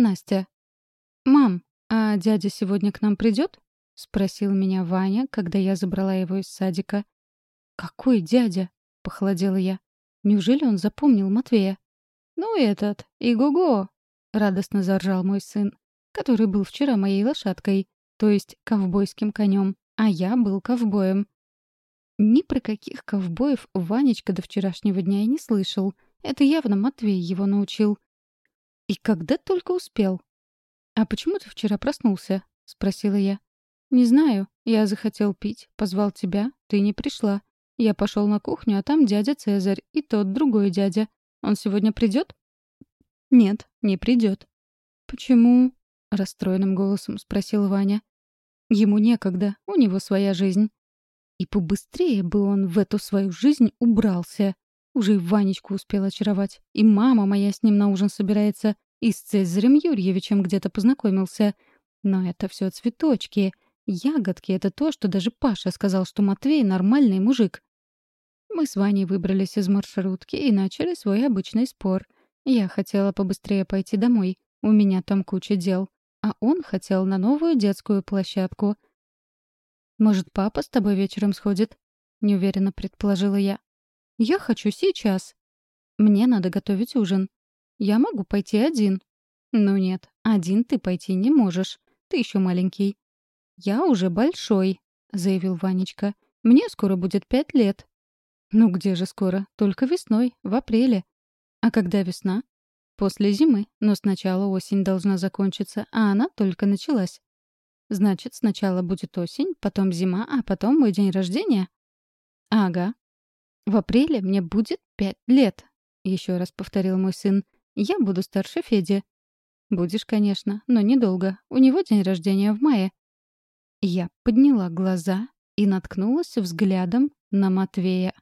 Настя. «Мам, а дядя сегодня к нам придет?» — спросил меня Ваня, когда я забрала его из садика. «Какой дядя?» — похолодела я. «Неужели он запомнил Матвея?» «Ну этот, Иго-го!» — радостно заржал мой сын, который был вчера моей лошадкой, то есть ковбойским конем, а я был ковбоем. Ни про каких ковбоев Ванечка до вчерашнего дня и не слышал. Это явно Матвей его научил. И когда только успел. «А почему ты вчера проснулся?» — спросила я. «Не знаю. Я захотел пить. Позвал тебя. Ты не пришла. Я пошел на кухню, а там дядя Цезарь и тот другой дядя. Он сегодня придет? «Нет, не придет. «Почему?» — расстроенным голосом спросил Ваня. «Ему некогда. У него своя жизнь». И побыстрее бы он в эту свою жизнь убрался. Уже и Ванечку успел очаровать. И мама моя с ним на ужин собирается. И с Цезарем Юрьевичем где-то познакомился. Но это все цветочки. Ягодки — это то, что даже Паша сказал, что Матвей — нормальный мужик. Мы с Ваней выбрались из маршрутки и начали свой обычный спор. Я хотела побыстрее пойти домой. У меня там куча дел. А он хотел на новую детскую площадку — «Может, папа с тобой вечером сходит?» — неуверенно предположила я. «Я хочу сейчас. Мне надо готовить ужин. Я могу пойти один». «Ну нет, один ты пойти не можешь. Ты еще маленький». «Я уже большой», — заявил Ванечка. «Мне скоро будет пять лет». «Ну где же скоро? Только весной, в апреле». «А когда весна?» «После зимы, но сначала осень должна закончиться, а она только началась». Значит, сначала будет осень, потом зима, а потом мой день рождения? Ага. В апреле мне будет пять лет, еще раз повторил мой сын. Я буду старше Феди. Будешь, конечно, но недолго. У него день рождения в мае. Я подняла глаза и наткнулась взглядом на Матвея.